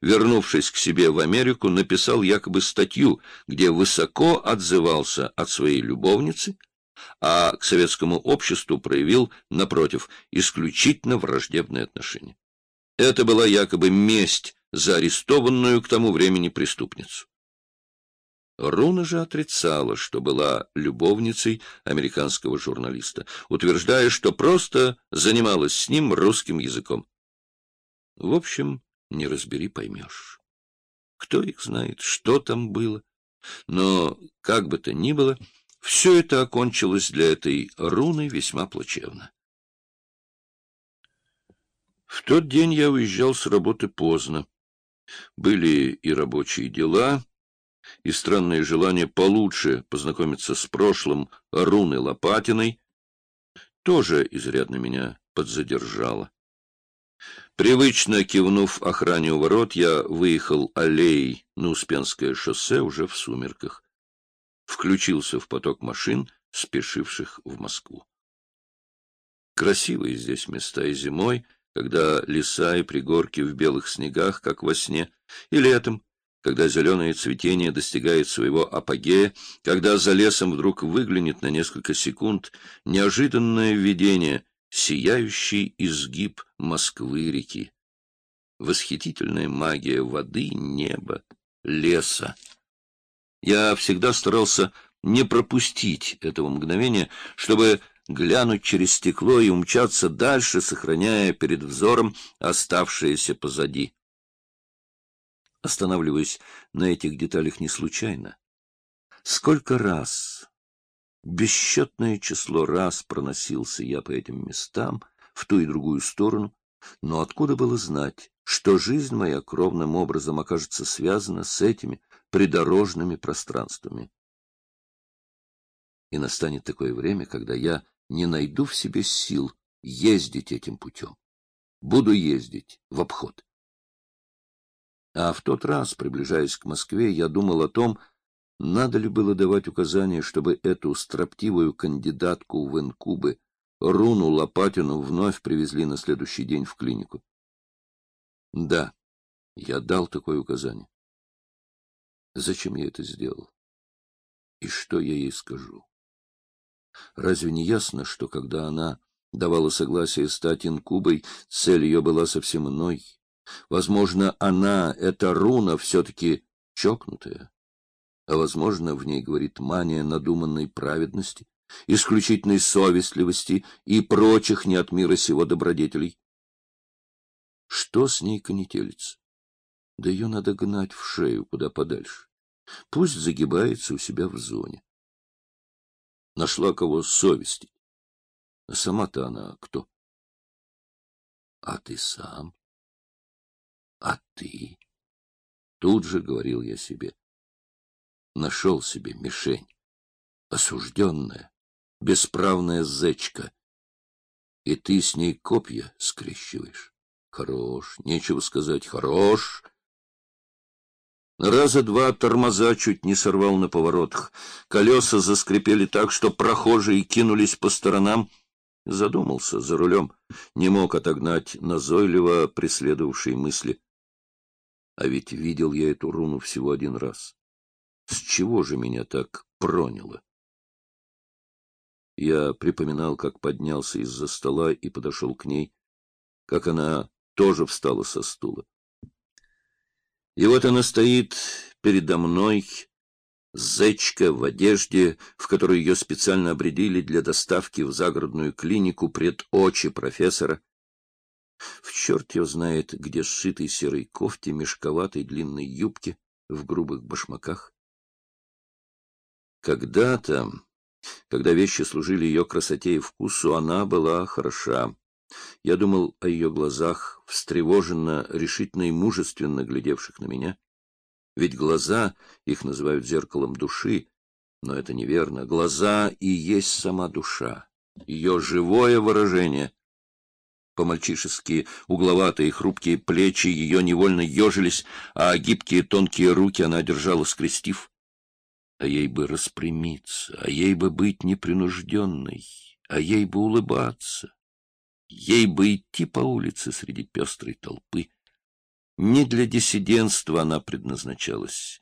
вернувшись к себе в Америку, написал якобы статью, где высоко отзывался от своей любовницы, а к советскому обществу проявил, напротив, исключительно враждебное отношение. Это была якобы месть за арестованную к тому времени преступницу. Руна же отрицала, что была любовницей американского журналиста, утверждая, что просто занималась с ним русским языком. В общем, не разбери, поймешь. Кто их знает, что там было. Но, как бы то ни было, все это окончилось для этой руны весьма плачевно. В тот день я уезжал с работы поздно. Были и рабочие дела, и странное желание получше познакомиться с прошлым Руны Лопатиной тоже изрядно меня подзадержало. Привычно кивнув охране у ворот, я выехал аллеей на Успенское шоссе уже в сумерках. Включился в поток машин, спешивших в Москву. Красивые здесь места и зимой, когда леса и пригорки в белых снегах, как во сне, и летом, когда зеленое цветение достигает своего апогея, когда за лесом вдруг выглянет на несколько секунд неожиданное видение, сияющий изгиб Москвы-реки. Восхитительная магия воды, неба, леса. Я всегда старался не пропустить этого мгновения, чтобы глянуть через стекло и умчаться дальше, сохраняя перед взором оставшееся позади. Останавливаюсь на этих деталях не случайно. Сколько раз, бесчетное число раз проносился я по этим местам, в ту и другую сторону, но откуда было знать, что жизнь моя кровным образом окажется связана с этими придорожными пространствами? И настанет такое время, когда я не найду в себе сил ездить этим путем. Буду ездить в обход. А в тот раз, приближаясь к Москве, я думал о том, надо ли было давать указание, чтобы эту строптивую кандидатку в инкубы, Руну Лопатину, вновь привезли на следующий день в клинику. Да, я дал такое указание. Зачем я это сделал? И что я ей скажу? Разве не ясно, что когда она давала согласие стать инкубой, цель ее была совсем иной? Возможно, она, эта руна, все-таки чокнутая, а, возможно, в ней говорит мания надуманной праведности, исключительной совестливости и прочих не от мира сего добродетелей. Что с ней конетелится? Да ее надо гнать в шею куда подальше. Пусть загибается у себя в зоне. Нашла кого совестить. А сама-то она кто? А ты сам? А ты? Тут же говорил я себе. Нашел себе мишень. Осужденная, бесправная зечка. И ты с ней копья скрещиваешь. Хорош, нечего сказать, хорош. Раза два тормоза чуть не сорвал на поворотах. Колеса заскрипели так, что прохожие кинулись по сторонам. Задумался за рулем, не мог отогнать назойливо преследовавшие мысли. А ведь видел я эту руну всего один раз. С чего же меня так проняло? Я припоминал, как поднялся из-за стола и подошел к ней, как она тоже встала со стула. И вот она стоит передо мной, зечка в одежде, в которой ее специально обредили для доставки в загородную клинику пред очи профессора, в черт его знает, где сшитой серой кофте, мешковатой длинной юбке, в грубых башмаках. Когда-то, когда вещи служили ее красоте и вкусу, она была хороша. Я думал о ее глазах, встревоженно, решительно и мужественно глядевших на меня. Ведь глаза, их называют зеркалом души, но это неверно. Глаза и есть сама душа, ее живое выражение — по-мальчишески угловатые хрупкие плечи ее невольно ежились, а гибкие тонкие руки она держала скрестив. А ей бы распрямиться, а ей бы быть непринужденной, а ей бы улыбаться, ей бы идти по улице среди пестрой толпы. Не для диссидентства она предназначалась,